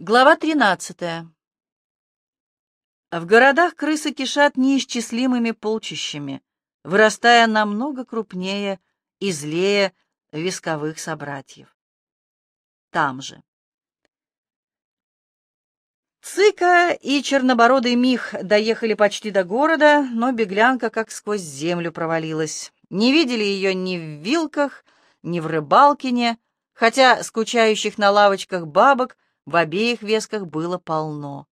Глава 13. В городах крысы кишат неисчислимыми полчищами, вырастая намного крупнее и злее висковых собратьев. Там же. Цыка и чернобородый Мих доехали почти до города, но беглянка как сквозь землю провалилась. Не видели ее ни в вилках, ни в рыбалкине, хотя скучающих на лавочках бабок — в обеих весках было полно.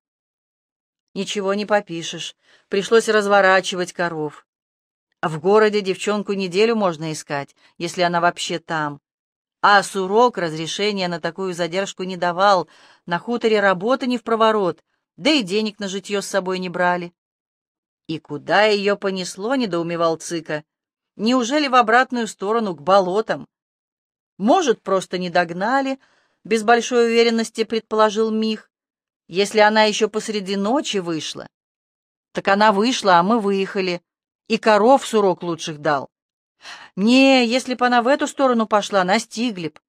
Ничего не попишешь, пришлось разворачивать коров. В городе девчонку неделю можно искать, если она вообще там. А Сурок разрешения на такую задержку не давал, на хуторе работы не в проворот, да и денег на житье с собой не брали. И куда ее понесло, недоумевал Цыка. Неужели в обратную сторону, к болотам? Может, просто не догнали, без большой уверенности предположил Мих. Если она еще посреди ночи вышла. Так она вышла, а мы выехали. И коров сурок лучших дал. Не, если б она в эту сторону пошла, настигли б.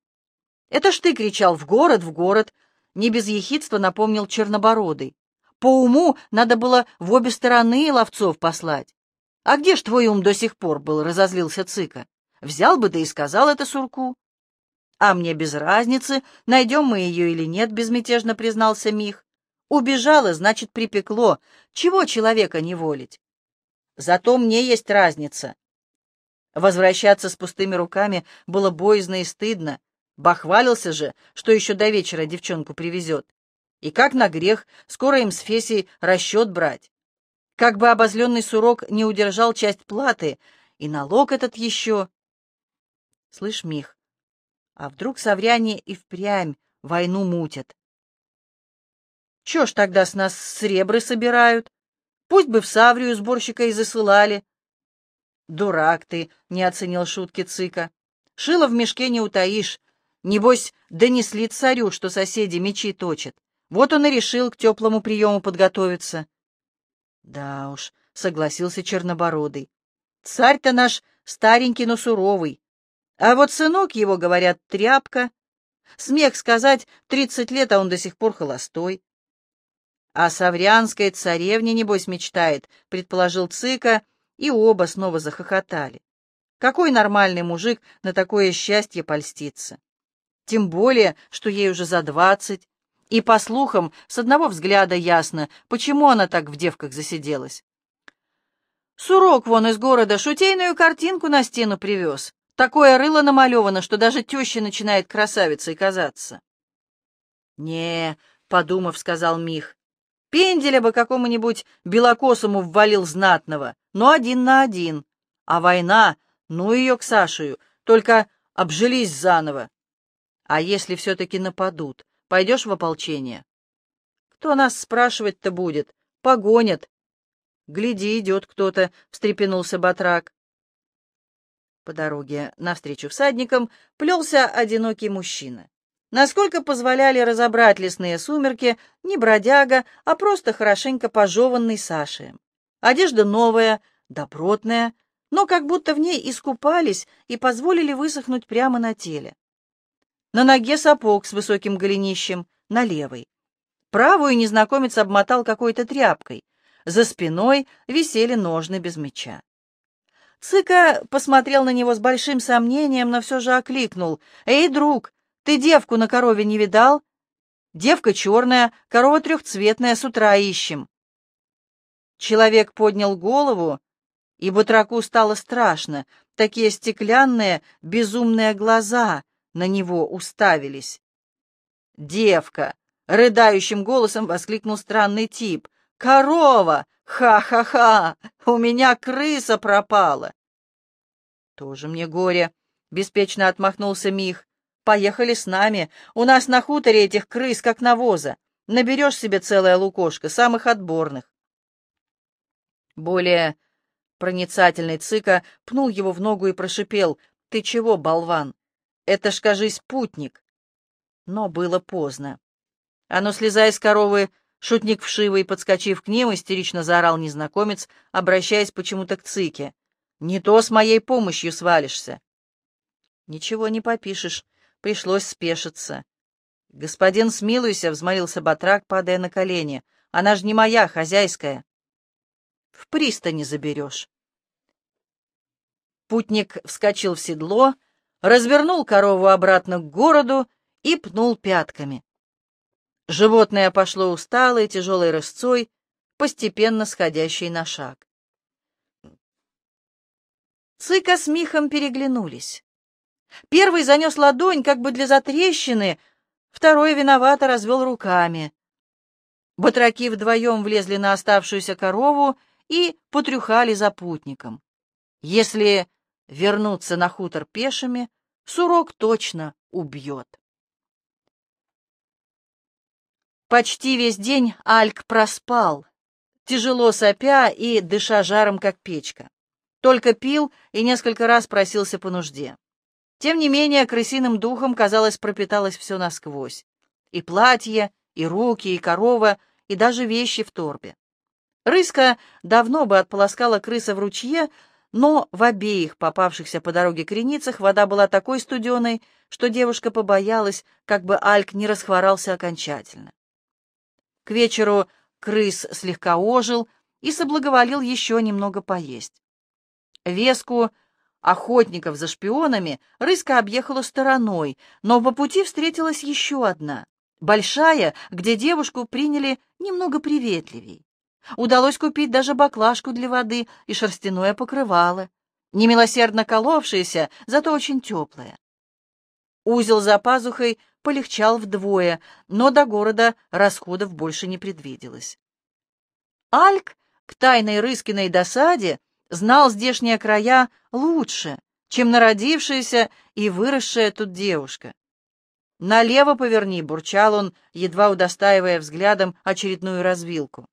Это ж ты кричал «в город, в город», не без ехидства напомнил Чернобородый. По уму надо было в обе стороны ловцов послать. А где ж твой ум до сих пор был, разозлился Цыка. Взял бы да и сказал это Сурку. «А мне без разницы, найдем мы ее или нет», — безмятежно признался Мих. «Убежала, значит, припекло. Чего человека не волить?» «Зато мне есть разница». Возвращаться с пустыми руками было боязно и стыдно. Бахвалился же, что еще до вечера девчонку привезет. И как на грех, скоро им с Фесей расчет брать. Как бы обозленный сурок не удержал часть платы, и налог этот еще... Слышь, Мих, а вдруг совряне и впрямь войну мутят? Чё ж тогда с нас сребры собирают? Пусть бы в Саврию сборщика и засылали. Дурак ты, не оценил шутки Цыка. Шило в мешке не утаишь. Небось, донесли царю, что соседи мечи точат. Вот он и решил к теплому приему подготовиться. Да уж, согласился Чернобородый. Царь-то наш старенький, но суровый. А вот сынок его, говорят, тряпка. Смех сказать, тридцать лет, а он до сих пор холостой. А Саврянской царевне, небось, мечтает, предположил Цыка, и оба снова захохотали. Какой нормальный мужик на такое счастье польстится? Тем более, что ей уже за двадцать, и, по слухам, с одного взгляда ясно, почему она так в девках засиделась. Сурок вон из города шутейную картинку на стену привез. Такое рыло намалевано, что даже теща начинает красавицей казаться. «Не», — подумав, сказал Мих, — «пенделя бы какому-нибудь белокосому ввалил знатного, но один на один. А война, ну ее к Сашею, только обжились заново. А если все-таки нападут, пойдешь в ополчение?» «Кто нас спрашивать-то будет? Погонят». «Гляди, идет кто-то», — встрепенулся Батрак. По дороге навстречу всадникам плелся одинокий мужчина. Насколько позволяли разобрать лесные сумерки, не бродяга, а просто хорошенько пожеванный Сашей. Одежда новая, добротная, но как будто в ней искупались и позволили высохнуть прямо на теле. На ноге сапог с высоким голенищем, на левой. Правую незнакомец обмотал какой-то тряпкой. За спиной висели ножны без меча. Цыка посмотрел на него с большим сомнением, но все же окликнул. «Эй, друг, ты девку на корове не видал? Девка черная, корова трехцветная, с утра ищем». Человек поднял голову, и Батраку стало страшно. Такие стеклянные, безумные глаза на него уставились. «Девка!» — рыдающим голосом воскликнул странный тип. «Корова! Ха-ха-ха! У меня крыса пропала!» «Тоже мне горе!» — беспечно отмахнулся Мих. «Поехали с нами. У нас на хуторе этих крыс, как навоза. Наберешь себе целое лукошко, самых отборных». Более проницательный Цыка пнул его в ногу и прошипел. «Ты чего, болван? Это ж, кажись, путник!» Но было поздно. «А ну, слезай с коровы!» Шутник вшивый, подскочив к ним, истерично заорал незнакомец, обращаясь почему-то к Цике. «Не то с моей помощью свалишься». «Ничего не попишешь, пришлось спешиться». «Господин, смилуйся», — взмолился батрак, падая на колени. «Она же не моя, хозяйская». «В пристани заберешь». Путник вскочил в седло, развернул корову обратно к городу и пнул пятками. Животное пошло усталой, тяжелой рысцой, постепенно сходящей на шаг. Цыка с Михом переглянулись. Первый занес ладонь, как бы для затрещины, второй виновато развел руками. Батраки вдвоем влезли на оставшуюся корову и потрюхали за путником. Если вернуться на хутор пешими, Сурок точно убьет. Почти весь день Альк проспал, тяжело сопя и дыша жаром, как печка. Только пил и несколько раз просился по нужде. Тем не менее, крысиным духом, казалось, пропиталось все насквозь. И платье, и руки, и корова, и даже вещи в торбе. Рыска давно бы отполоскала крыса в ручье, но в обеих попавшихся по дороге креницах вода была такой студеной, что девушка побоялась, как бы Альк не расхворался окончательно. К вечеру крыс слегка ожил и соблаговолил еще немного поесть. Веску охотников за шпионами Рыска объехала стороной, но по пути встретилась еще одна, большая, где девушку приняли немного приветливей. Удалось купить даже баклажку для воды и шерстяное покрывало, немилосердно коловшееся, зато очень теплое. Узел за пазухой полегчал вдвое, но до города расходов больше не предвиделось. Альк к тайной Рыскиной досаде знал здешние края лучше, чем народившаяся и выросшая тут девушка. «Налево поверни», — бурчал он, едва удостаивая взглядом очередную развилку.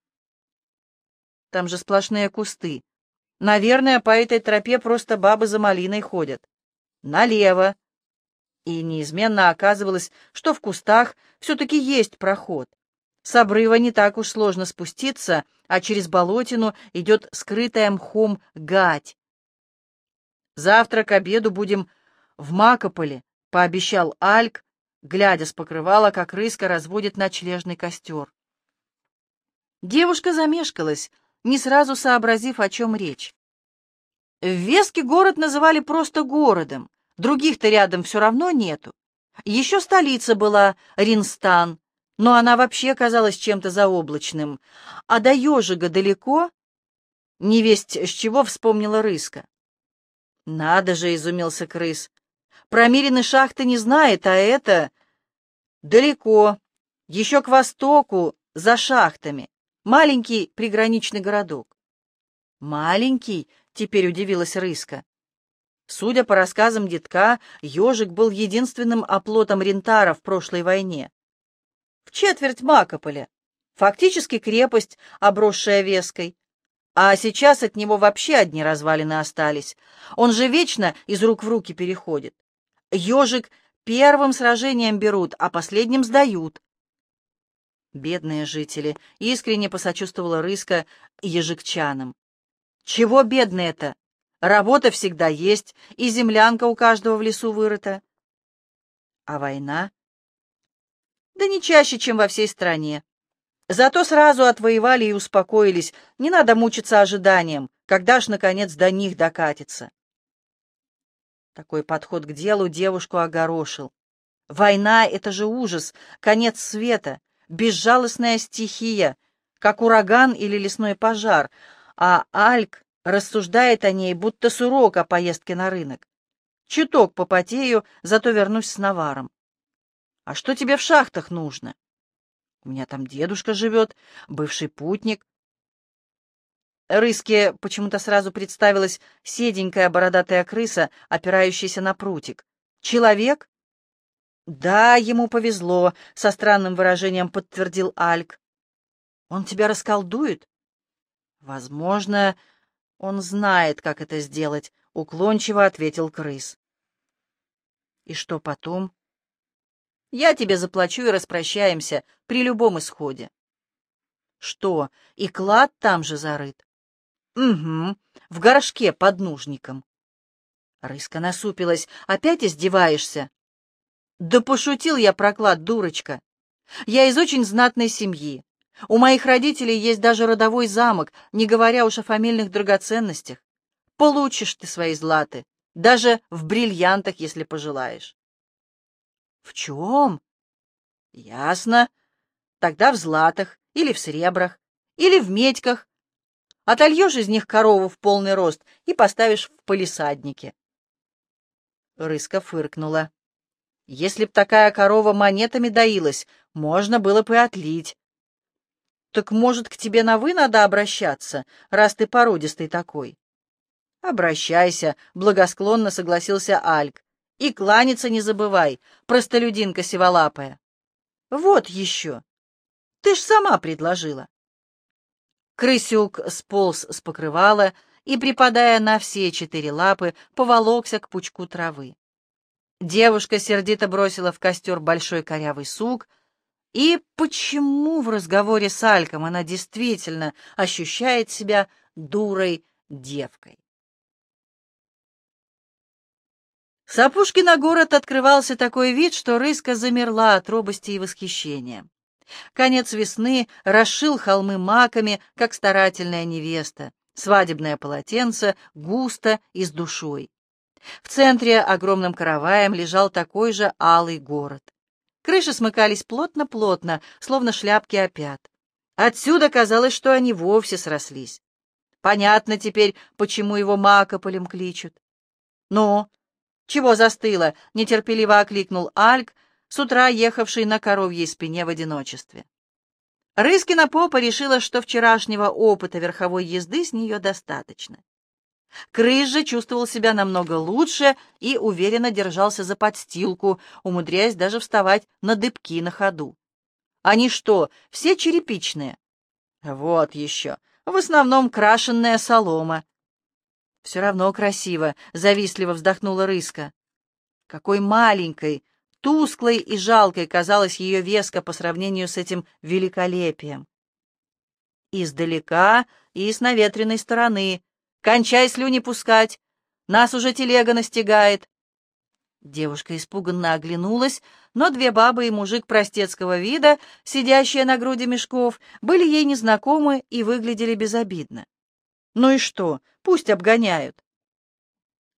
Там же сплошные кусты. Наверное, по этой тропе просто бабы за малиной ходят. Налево. И неизменно оказывалось, что в кустах все-таки есть проход. С обрыва не так уж сложно спуститься, а через болотину идет скрытая мхом гать. «Завтра к обеду будем в Макополе», — пообещал Альк, глядя с покрывала, как рыска разводит ночлежный костер. Девушка замешкалась, не сразу сообразив, о чем речь. В Веске город называли просто городом, других-то рядом все равно нету. Еще столица была, Ринстан, но она вообще казалась чем-то заоблачным. А до Ежига далеко? Невесть с чего вспомнила Рыска. «Надо же!» — изумился крыс. «Про Мирины шахты не знает, а это...» «Далеко, еще к востоку, за шахтами. Маленький приграничный городок. Маленький, теперь удивилась Рыска. Судя по рассказам детка, ежик был единственным оплотом рентара в прошлой войне. В четверть Макополя. Фактически крепость, обросшая веской. А сейчас от него вообще одни развалины остались. Он же вечно из рук в руки переходит. Ежик первым сражением берут, а последним сдают. Бедные жители, искренне посочувствовала Рыска ежикчанам. Чего бедные-то? Работа всегда есть, и землянка у каждого в лесу вырыта. А война? Да не чаще, чем во всей стране. Зато сразу отвоевали и успокоились, не надо мучиться ожиданием, когда ж, наконец, до них докатится. Такой подход к делу девушку огорошил. Война — это же ужас, конец света, безжалостная стихия, как ураган или лесной пожар, а Альк рассуждает о ней, будто с урока поездки на рынок. Чуток попотею, зато вернусь с наваром. А что тебе в шахтах нужно? У меня там дедушка живет, бывший путник. Рыске почему-то сразу представилась седенькая бородатая крыса, опирающаяся на прутик. Человек? «Да, ему повезло», — со странным выражением подтвердил Альк. «Он тебя расколдует?» «Возможно, он знает, как это сделать», — уклончиво ответил крыс. «И что потом?» «Я тебе заплачу и распрощаемся при любом исходе». «Что, и клад там же зарыт?» «Угу, в горшке под нужником». Рыска насупилась. «Опять издеваешься?» «Да пошутил я, проклад, дурочка. Я из очень знатной семьи. У моих родителей есть даже родовой замок, не говоря уж о фамильных драгоценностях. Получишь ты свои златы, даже в бриллиантах, если пожелаешь». «В чем?» «Ясно. Тогда в златах, или в сребрах, или в медьках. Отольешь из них корову в полный рост и поставишь в палисаднике». Рыска фыркнула. Если б такая корова монетами доилась, можно было бы отлить. Так, может, к тебе на «вы» надо обращаться, раз ты породистый такой? Обращайся, благосклонно согласился Альк. И кланяться не забывай, простолюдинка сиволапая. Вот еще. Ты ж сама предложила. Крысюк сполз с покрывала и, припадая на все четыре лапы, поволокся к пучку травы. Девушка сердито бросила в костер большой корявый сук. И почему в разговоре с Альком она действительно ощущает себя дурой девкой? С опушки на город открывался такой вид, что рыска замерла от робости и восхищения. Конец весны расшил холмы маками, как старательная невеста, свадебное полотенце густо и с душой. В центре огромным караваем лежал такой же алый город. Крыши смыкались плотно-плотно, словно шляпки опят. Отсюда казалось, что они вовсе срослись. Понятно теперь, почему его Макополем кличут. «Ну, чего застыло?» — нетерпеливо окликнул Альк, с утра ехавший на коровьей спине в одиночестве. Рыскина попа решила, что вчерашнего опыта верховой езды с нее достаточно. Крыс же чувствовал себя намного лучше и уверенно держался за подстилку, умудряясь даже вставать на дыбки на ходу. Они что, все черепичные? Вот еще. В основном крашенная солома. Все равно красиво, завистливо вздохнула Рыска. Какой маленькой, тусклой и жалкой казалась ее веска по сравнению с этим великолепием. Издалека и с наветренной стороны Кончай слюни пускать! Нас уже телега настигает!» Девушка испуганно оглянулась, но две бабы и мужик простецкого вида, сидящие на груди мешков, были ей незнакомы и выглядели безобидно. Ну и что, пусть обгоняют.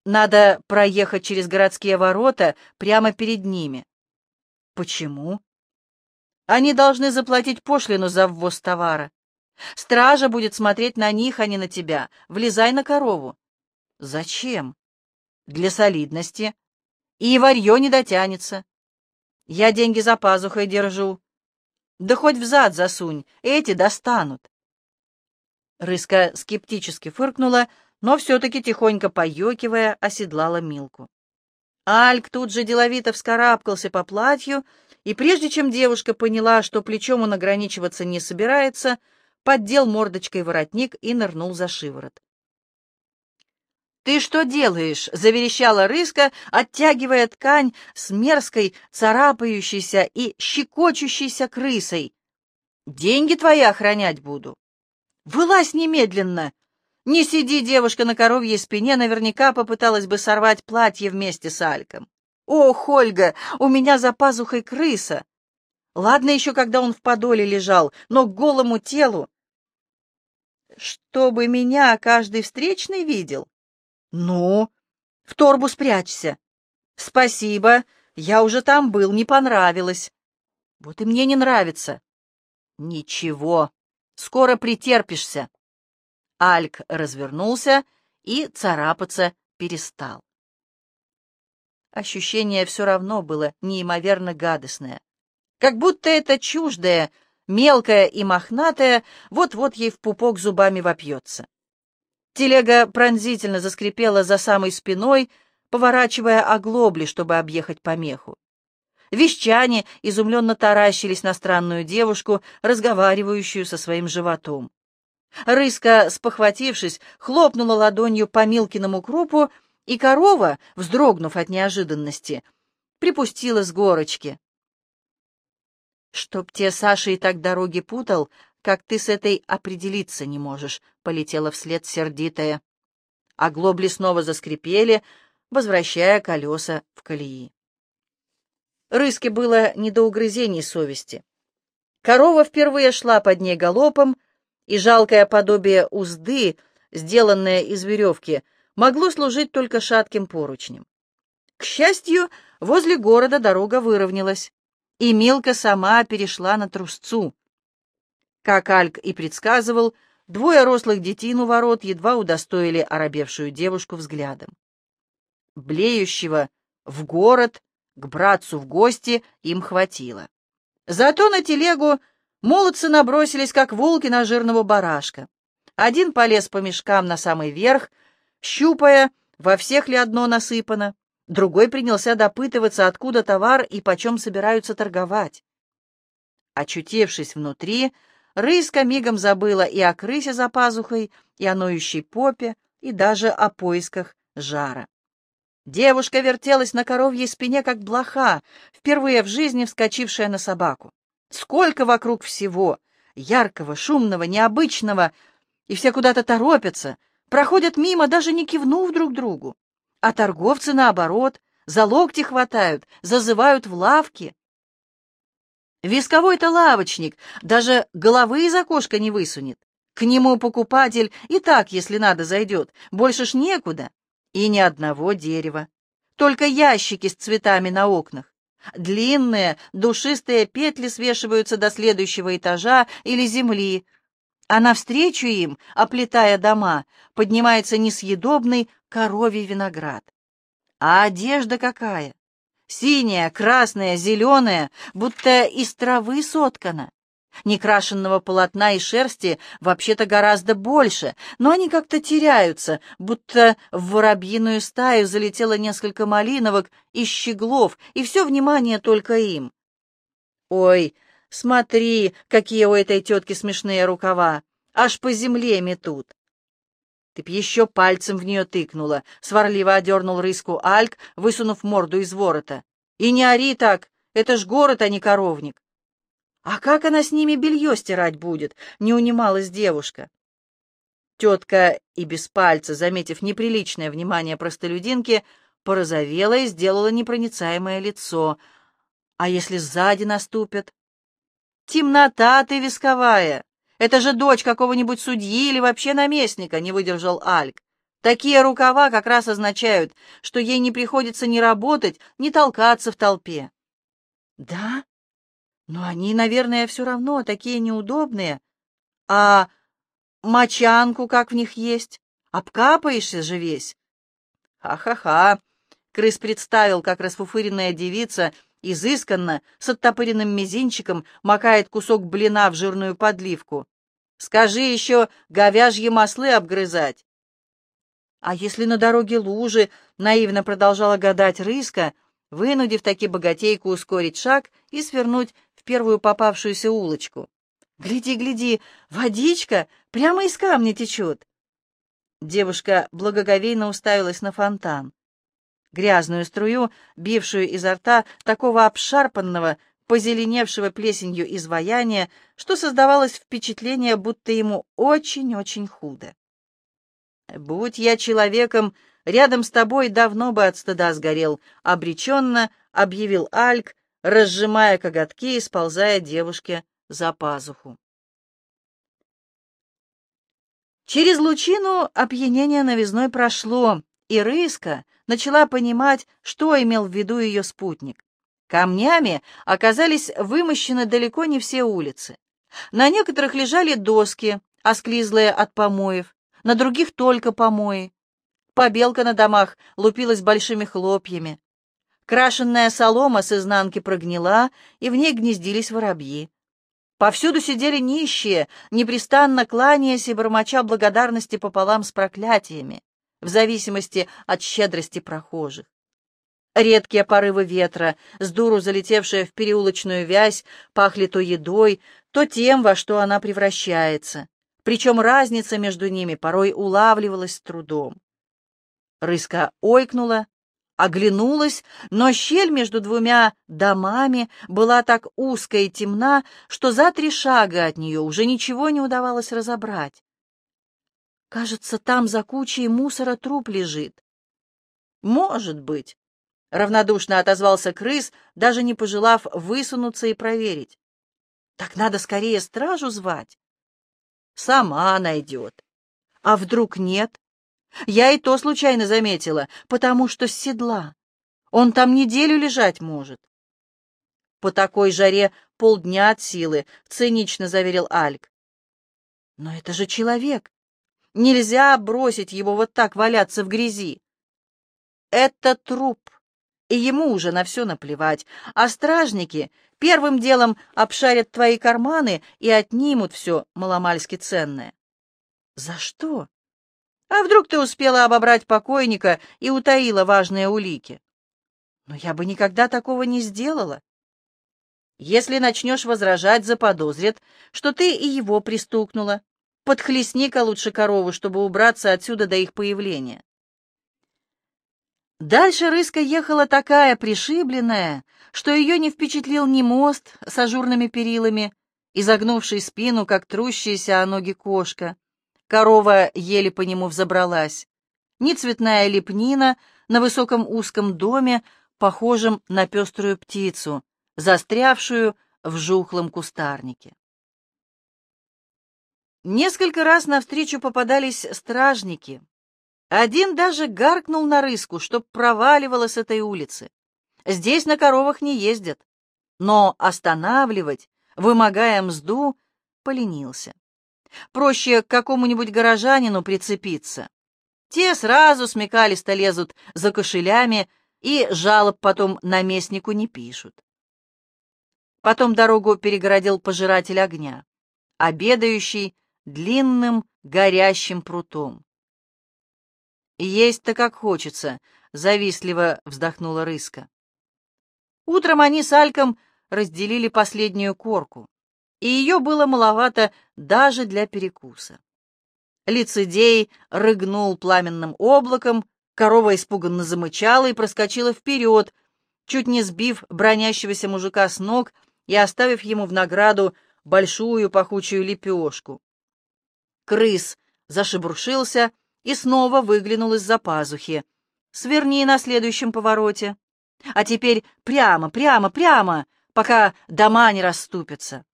Надо проехать через городские ворота прямо перед ними. Почему? Они должны заплатить пошлину за ввоз товара. Стража будет смотреть на них, а не на тебя. Влезай на корову. Зачем? Для солидности. И варье не дотянется. Я деньги за пазухой держу. Да хоть в зад засунь, эти достанут. Рыска скептически фыркнула, но все-таки тихонько поекивая, оседлала Милку. Альк тут же деловито вскарабкался по платью, и прежде чем девушка поняла, что плечом он ограничиваться не собирается, — поддел мордочкой воротник и нырнул за шиворот. «Ты что делаешь?» — заверещала рыска, оттягивая ткань с мерзкой, царапающейся и щекочущейся крысой. «Деньги твои охранять буду». «Вылазь немедленно!» «Не сиди, девушка, на коровьей спине, наверняка попыталась бы сорвать платье вместе с Альком». «Ох, Ольга, у меня за пазухой крыса!» Ладно еще, когда он в подоле лежал, но к голому телу чтобы меня каждый встречный видел? Ну, в торбу спрячься. Спасибо, я уже там был, не понравилось. Вот и мне не нравится. Ничего, скоро претерпишься. Альк развернулся и царапаться перестал. Ощущение все равно было неимоверно гадостное. Как будто это чуждое, мелкая и мохнатая, вот-вот ей в пупок зубами вопьется. Телега пронзительно заскрипела за самой спиной, поворачивая оглобли, чтобы объехать помеху. Вещане изумленно таращились на странную девушку, разговаривающую со своим животом. Рыска, спохватившись, хлопнула ладонью по Милкиному крупу, и корова, вздрогнув от неожиданности, припустила с горочки. «Чтоб те Саша и так дороги путал, как ты с этой определиться не можешь», — полетела вслед сердитая. А глобли снова заскрипели, возвращая колеса в колеи. Рыске было не до угрызений совести. Корова впервые шла под ней галопом, и жалкое подобие узды, сделанное из веревки, могло служить только шатким поручнем. К счастью, возле города дорога выровнялась, и Милка сама перешла на трусцу. Как Альк и предсказывал, двое рослых детей у ворот едва удостоили оробевшую девушку взглядом. Блеющего в город, к братцу в гости им хватило. Зато на телегу молодцы набросились, как волки на жирного барашка. Один полез по мешкам на самый верх, щупая, во всех ли одно насыпано, другой принялся допытываться, откуда товар и почем собираются торговать. Очутившись внутри, Рыска мигом забыла и о крысе за пазухой, и о ноющей попе, и даже о поисках жара. Девушка вертелась на коровьей спине, как блоха, впервые в жизни вскочившая на собаку. Сколько вокруг всего! Яркого, шумного, необычного! И все куда-то торопятся, проходят мимо, даже не кивнув друг другу. А торговцы, наоборот, за локти хватают, зазывают в лавки. Висковой-то лавочник даже головы из окошка не высунет. К нему покупатель и так, если надо, зайдет. Больше ж некуда. И ни одного дерева. Только ящики с цветами на окнах. Длинные, душистые петли свешиваются до следующего этажа или земли, а навстречу им, оплетая дома, поднимается несъедобный коровий виноград. А одежда какая! Синяя, красная, зеленая, будто из травы соткана. Некрашенного полотна и шерсти вообще-то гораздо больше, но они как-то теряются, будто в воробьиную стаю залетело несколько малиновок и щеглов, и все внимание только им. Ой, смотри, какие у этой тетки смешные рукава, аж по земле метут. Ты б еще пальцем в нее тыкнула, — сварливо одернул рыску Альк, высунув морду из ворота. И не ори так, это ж город, а не коровник. А как она с ними белье стирать будет? — не унималась девушка. Тетка и без пальца, заметив неприличное внимание простолюдинки, порозовела и сделала непроницаемое лицо. А если сзади наступят? Темнота ты висковая! Это же дочь какого-нибудь судьи или вообще наместника, не выдержал Альк. Такие рукава как раз означают, что ей не приходится ни работать, ни толкаться в толпе. Да? Но они, наверное, все равно такие неудобные. А мочанку как в них есть? Обкапаешься же весь. Ха-ха-ха. Крыс представил, как расфуфыренная девица изысканно, с оттопыренным мизинчиком, макает кусок блина в жирную подливку. Скажи еще говяжьи маслы обгрызать. А если на дороге лужи, наивно продолжала гадать рыска, вынудив таки богатейку ускорить шаг и свернуть в первую попавшуюся улочку. «Гляди, гляди, водичка прямо из камня течет!» Девушка благоговейно уставилась на фонтан. Грязную струю, бившую изо рта такого обшарпанного, позеленевшего плесенью изваяния, что создавалось впечатление, будто ему очень-очень худо. «Будь я человеком, рядом с тобой давно бы от стыда сгорел», — обреченно объявил Альк, разжимая коготки и сползая девушке за пазуху. Через лучину опьянение новизной прошло, и Рыска начала понимать, что имел в виду ее спутник. Камнями оказались вымощены далеко не все улицы. На некоторых лежали доски, осклизлые от помоев, на других только помои. Побелка на домах лупилась большими хлопьями. Крашенная солома с изнанки прогнила, и в ней гнездились воробьи. Повсюду сидели нищие, непрестанно кланяясь и бормоча благодарности пополам с проклятиями, в зависимости от щедрости прохожих. Редкие порывы ветра, с дуру залетевшие в переулочную вязь, пахли то едой, то тем, во что она превращается. Причем разница между ними порой улавливалась с трудом. Рыска ойкнула, оглянулась, но щель между двумя домами была так узкая и темна, что за три шага от нее уже ничего не удавалось разобрать. Кажется, там за кучей мусора труп лежит. Может быть. равнодушно отозвался крыс, даже не пожелав высунуться и проверить. Так надо скорее стражу звать. Сама найдет. А вдруг нет? Я и то случайно заметила, потому что с седла. Он там неделю лежать может. По такой жаре полдня от силы, цинично заверил Альк. Но это же человек. Нельзя бросить его вот так валяться в грязи. Это труп, и ему уже на все наплевать. А стражники первым делом обшарят твои карманы и отнимут все маломальски ценное. За что? А вдруг ты успела обобрать покойника и утаила важные улики? Но я бы никогда такого не сделала. Если начнешь возражать, заподозрят, что ты и его пристукнула. Подхлестни-ка лучше корову, чтобы убраться отсюда до их появления. Дальше рыска ехала такая пришибленная, что ее не впечатлил ни мост с ажурными перилами, изогнувший спину, как трущаяся о ноги кошка. Корова еле по нему взобралась. Ни цветная лепнина на высоком узком доме, похожем на пеструю птицу, застрявшую в жухлом кустарнике. Несколько раз навстречу попадались стражники. Один даже гаркнул на рыску, чтоб проваливала с этой улицы. Здесь на коровах не ездят. Но останавливать, вымогая мзду, поленился. Проще к какому-нибудь горожанину прицепиться. Те сразу смекалисто лезут за кошелями и жалоб потом наместнику не пишут. Потом дорогу перегородил пожиратель огня, обедающий длинным горящим прутом. «Есть-то как хочется», — завистливо вздохнула Рыска. Утром они с Альком разделили последнюю корку, и ее было маловато даже для перекуса. Лицедей рыгнул пламенным облаком, корова испуганно замычала и проскочила вперед, чуть не сбив бронящегося мужика с ног и оставив ему в награду большую пахучую лепешку. Крыс зашебуршился и снова выглянул из-за пазухи. «Сверни на следующем повороте. А теперь прямо, прямо, прямо, пока дома не расступятся».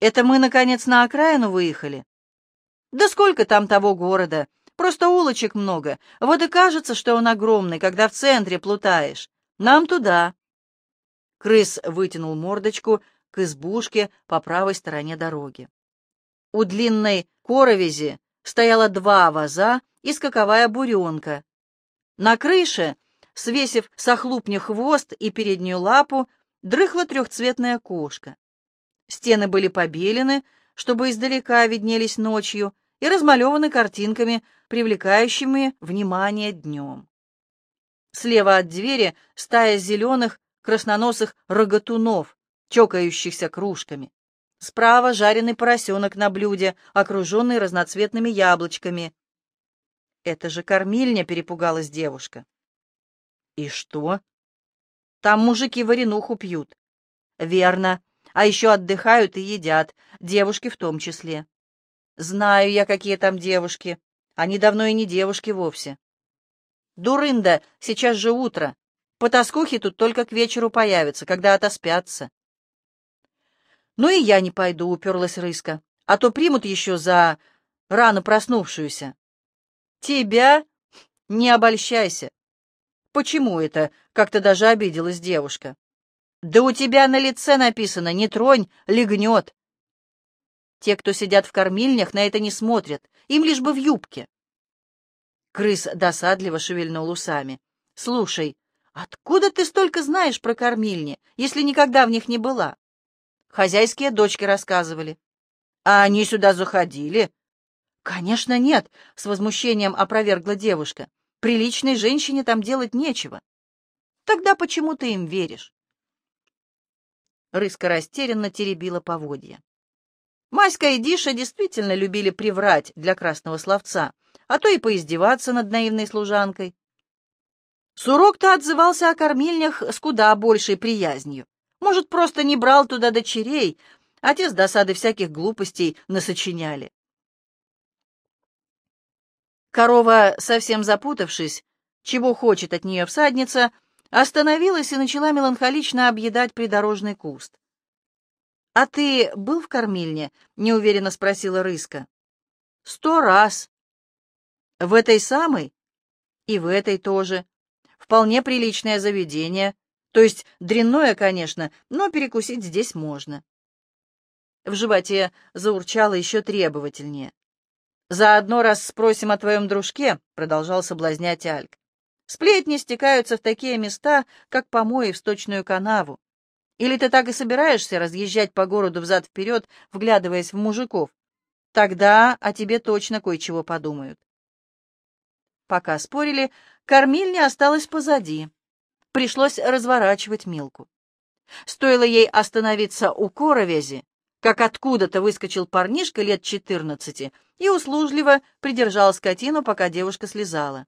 «Это мы, наконец, на окраину выехали?» «Да сколько там того города? Просто улочек много. Вот и кажется, что он огромный, когда в центре плутаешь. Нам туда». Крыс вытянул мордочку к избушке по правой стороне дороги. У длинной коровизи стояло два ваза и скаковая буренка. На крыше, свесив с охлупня хвост и переднюю лапу, дрыхла трехцветная кошка. Стены были побелены, чтобы издалека виднелись ночью, и размалеваны картинками, привлекающими внимание днем. Слева от двери стая зеленых красноносых рогатунов, чокающихся кружками. Справа жареный поросенок на блюде, окруженный разноцветными яблочками. «Это же кормильня!» — перепугалась девушка. «И что?» «Там мужики варенуху пьют». «Верно. А еще отдыхают и едят, девушки в том числе». «Знаю я, какие там девушки. Они давно и не девушки вовсе». «Дурында, сейчас же утро. Потаскухи тут только к вечеру появятся, когда отоспятся. Ну и я не пойду, уперлась рыска, а то примут еще за рано проснувшуюся. Тебя? Не обольщайся. Почему это? Как-то даже обиделась девушка. Да у тебя на лице написано «не тронь, легнет». Те, кто сидят в кормильнях, на это не смотрят, им лишь бы в юбке. Крыс досадливо шевельнул усами. «Слушай, Откуда ты столько знаешь про кормильни, если никогда в них не была? Хозяйские дочки рассказывали. А они сюда заходили? Конечно, нет, с возмущением опровергла девушка. Приличной женщине там делать нечего. Тогда почему ты им веришь? Рыска растерянно теребила поводья. Маська и Диша действительно любили приврать для красного словца, а то и поиздеваться над наивной служанкой. Сурок-то отзывался о кормильнях с куда большей приязнью. Может, просто не брал туда дочерей, а те с досады всяких глупостей насочиняли. Корова, совсем запутавшись, чего хочет от нее всадница, остановилась и начала меланхолично объедать придорожный куст. «А ты был в кормильне?» — неуверенно спросила Рыска. «Сто раз». «В этой самой?» «И в этой тоже. Вполне приличное заведение. То есть дрянное, конечно, но перекусить здесь можно». В животе заурчало еще требовательнее. «Заодно раз спросим о твоем дружке», — продолжал соблазнять Альк. «Сплетни стекаются в такие места, как помои в сточную канаву. Или ты так и собираешься разъезжать по городу взад-вперед, вглядываясь в мужиков? Тогда о тебе точно кое-чего подумают». Пока спорили, кормильня осталась позади. Пришлось разворачивать Милку. Стоило ей остановиться у коровязи, как откуда-то выскочил парнишка лет четырнадцати и услужливо придержал скотину, пока девушка слезала.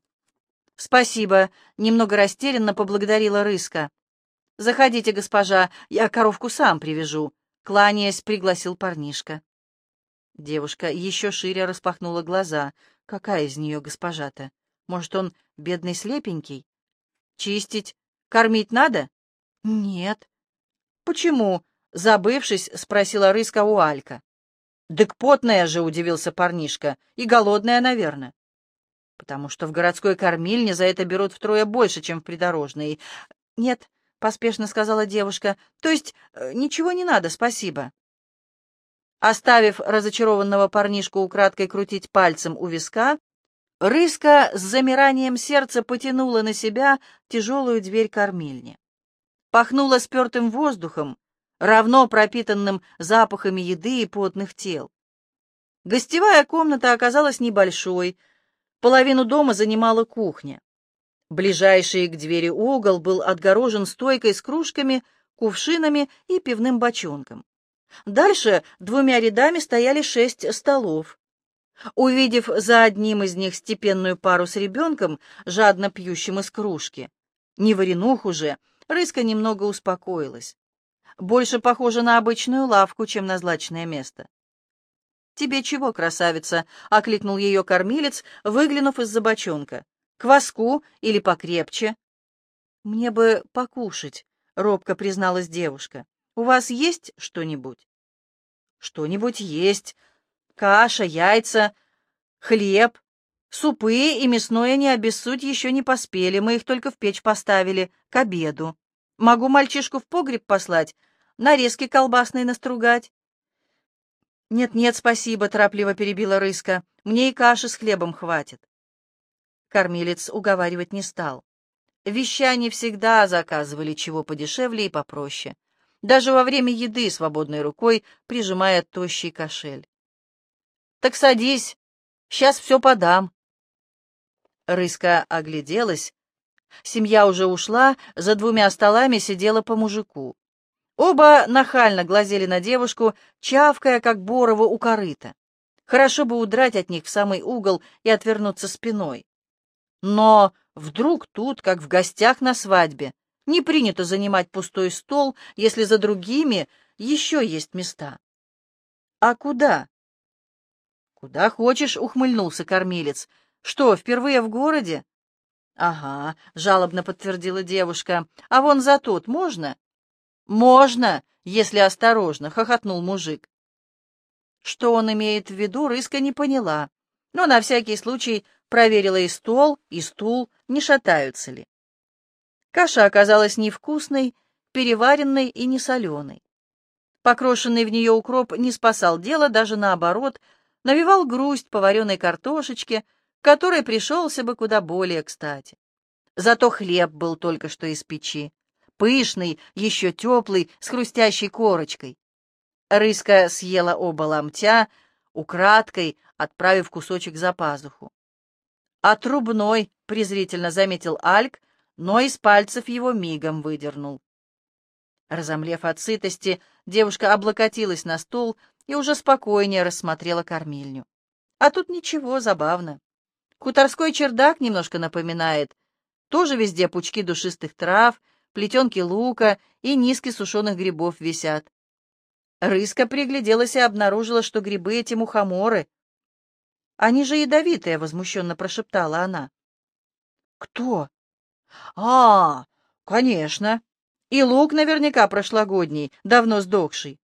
«Спасибо», — немного растерянно поблагодарила Рыска. «Заходите, госпожа, я коровку сам привяжу», — кланяясь, пригласил парнишка. Девушка еще шире распахнула глаза. «Какая из нее госпожа-то? Может, он бедный слепенький? Чистить? Кормить надо?» «Нет». «Почему?» Забывшись, спросила рыска у Алька. «Дык потная же», — удивился парнишка, — «и голодная, наверное». «Потому что в городской кормильне за это берут втрое больше, чем в придорожной». «Нет», — поспешно сказала девушка, — «то есть э, ничего не надо, спасибо». Оставив разочарованного парнишку украдкой крутить пальцем у виска, Рыска с замиранием сердца потянула на себя тяжелую дверь кормильни. Пахнула спертым воздухом, равно пропитанным запахами еды и потных тел. Гостевая комната оказалась небольшой, половину дома занимала кухня. Ближайший к двери угол был отгорожен стойкой с кружками, кувшинами и пивным бочонком. Дальше двумя рядами стояли шесть столов. Увидев за одним из них степенную пару с ребенком, жадно пьющим из кружки, не варенуху же, Рыска немного успокоилась больше похоже на обычную лавку, чем на злачное место. «Тебе чего, красавица?» — окликнул ее кормилец, выглянув из-за бочонка. «Кваску или покрепче?» «Мне бы покушать», — робко призналась девушка. «У вас есть что-нибудь?» «Что-нибудь есть. Каша, яйца, хлеб, супы и мясное не обессудь еще не поспели, мы их только в печь поставили, к обеду. Могу мальчишку в погреб послать, нарезки колбасные настругать. «Нет-нет, спасибо», — торопливо перебила рыска. «Мне и каши с хлебом хватит». Кормилец уговаривать не стал. Вещане всегда заказывали чего подешевле и попроще, даже во время еды свободной рукой прижимая тощий кошель. «Так садись, сейчас все подам». Рыска огляделась. Семья уже ушла, за двумя столами сидела по мужику. Оба нахально глазели на девушку, чавкая, как Борова у корыта. Хорошо бы удрать от них в самый угол и отвернуться спиной. Но вдруг тут, как в гостях на свадьбе, не принято занимать пустой стол, если за другими еще есть места. А куда? Куда хочешь, ухмыльнулся кормилец. Что, впервые в городе? Ага, жалобно подтвердила девушка. А вон за тот можно? «Можно, если осторожно», — хохотнул мужик. Что он имеет в виду, Рыска не поняла, но на всякий случай проверила и стол, и стул, не шатаются ли. Каша оказалась невкусной, переваренной и несоленой. Покрошенный в нее укроп не спасал дело, даже наоборот, навевал грусть по вареной картошечке, которой пришелся бы куда более кстати. Зато хлеб был только что из печи пышный, еще теплый, с хрустящей корочкой. Рыска съела оба ломтя, украдкой отправив кусочек за пазуху. «А трубной», — презрительно заметил Альк, но из пальцев его мигом выдернул. Разомлев от сытости, девушка облокотилась на стол и уже спокойнее рассмотрела кормильню. А тут ничего, забавно. Хуторской чердак немножко напоминает. Тоже везде пучки душистых трав, плетенки лука и низки сушеных грибов висят. Рыска пригляделась и обнаружила, что грибы эти мухоморы. «Они же ядовитые!» — возмущенно прошептала она. «Кто?» «А, Конечно. И лук наверняка прошлогодний, давно сдохший.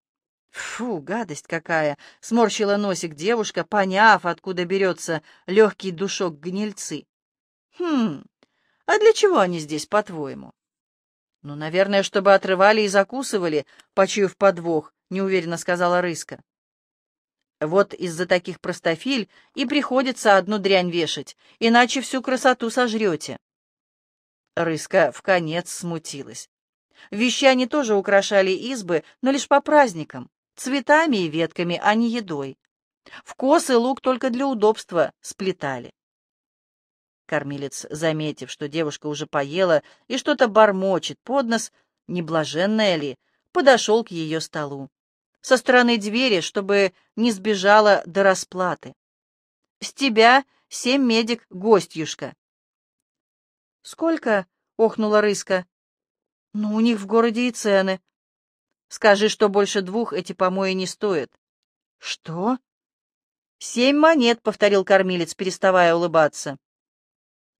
Фу, гадость какая! Сморщила носик девушка, поняв, откуда берется легкий душок гнильцы. Хм, а для чего они здесь, по-твоему? Ну, наверное, чтобы отрывали и закусывали, почуяв подвох, неуверенно сказала Рыска. Вот из-за таких простофиль и приходится одну дрянь вешать, иначе всю красоту сожрете. Рыска в конец смутилась. Вещане тоже украшали избы, но лишь по праздникам, цветами и ветками, а не едой. В косы лук только для удобства сплетали. Кормилец, заметив, что девушка уже поела и что-то бормочет под нос, не блаженная ли, подошел к ее столу. Со стороны двери, чтобы не сбежала до расплаты. «С тебя семь медик, гостьюшка». «Сколько?» — охнула Рыска. «Ну, у них в городе и цены. Скажи, что больше двух эти помои не стоят». «Что?» «Семь монет», — повторил кормилец, переставая улыбаться.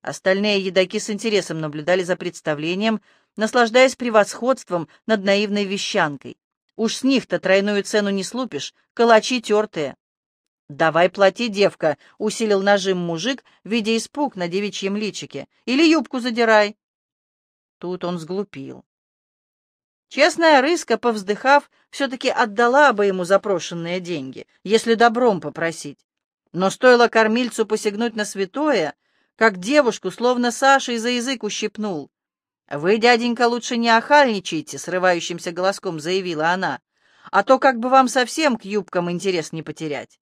Остальные едоки с интересом наблюдали за представлением, наслаждаясь превосходством над наивной вещанкой. Уж с них-то тройную цену не слупишь, калачи тертые. «Давай плати, девка», — усилил нажим мужик, видя испуг на девичьем личике. «Или юбку задирай». Тут он сглупил. Честная рыска, повздыхав, все-таки отдала бы ему запрошенные деньги, если добром попросить. Но стоило кормильцу посягнуть на святое, как девушку, словно Сашей за язык ущипнул. «Вы, дяденька, лучше не охальничайте», — срывающимся голоском заявила она, «а то как бы вам совсем к юбкам интерес не потерять».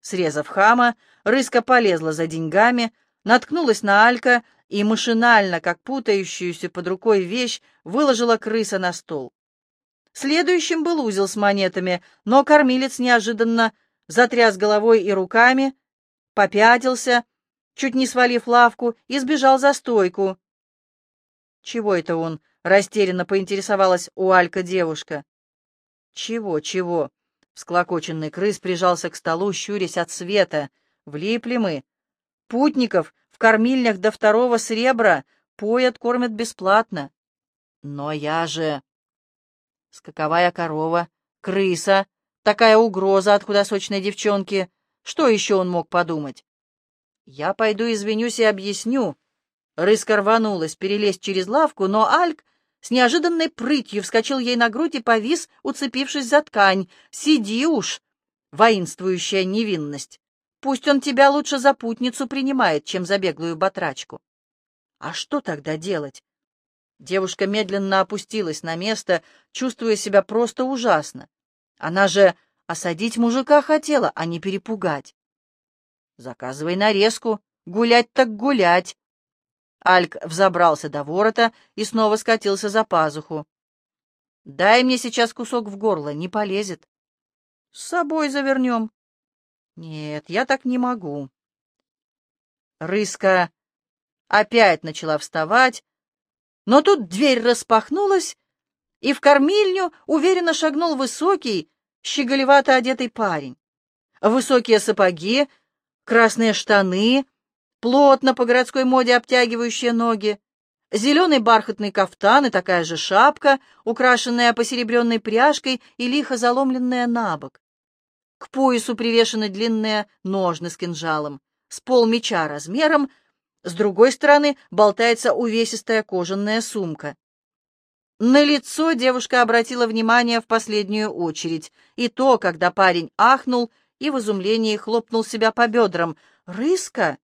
Срезав хама, рыска полезла за деньгами, наткнулась на Алька и машинально, как путающуюся под рукой вещь, выложила крыса на стол. Следующим был узел с монетами, но кормилец неожиданно затряс головой и руками, попятился, чуть не свалив лавку, и сбежал за стойку. «Чего это он?» — растерянно поинтересовалась у Алька девушка. «Чего, чего?» Всклокоченный крыс прижался к столу, щурясь от света. Влипли мы. Путников кормильнях до второго сребра поят, кормят бесплатно. Но я же... Скаковая корова, крыса, такая угроза от худосочной девчонки. Что еще он мог подумать? Я пойду извинюсь и объясню. Рыска рванулась перелезть через лавку, но Альк с неожиданной прытью вскочил ей на грудь и повис, уцепившись за ткань. «Сиди уж, воинствующая невинность! Пусть он тебя лучше за путницу принимает, чем за беглую батрачку». «А что тогда делать?» Девушка медленно опустилась на место, чувствуя себя просто ужасно. Она же осадить мужика хотела, а не перепугать. «Заказывай нарезку. Гулять так гулять!» Альк взобрался до ворота и снова скатился за пазуху. «Дай мне сейчас кусок в горло, не полезет». «С собой завернем». «Нет, я так не могу». Рыска опять начала вставать, но тут дверь распахнулась, и в кормильню уверенно шагнул высокий, щеголевато одетый парень. Высокие сапоги, красные штаны, плотно по городской моде обтягивающие ноги, зеленый бархатный кафтан и такая же шапка, украшенная посеребренной пряжкой и лихо заломленная на бок. К поясу привешены длинные ножны с кинжалом, с пол меча размером, с другой стороны болтается увесистая кожаная сумка. На лицо девушка обратила внимание в последнюю очередь, и то, когда парень ахнул и в изумлении хлопнул себя по бедрам. «Рыска!»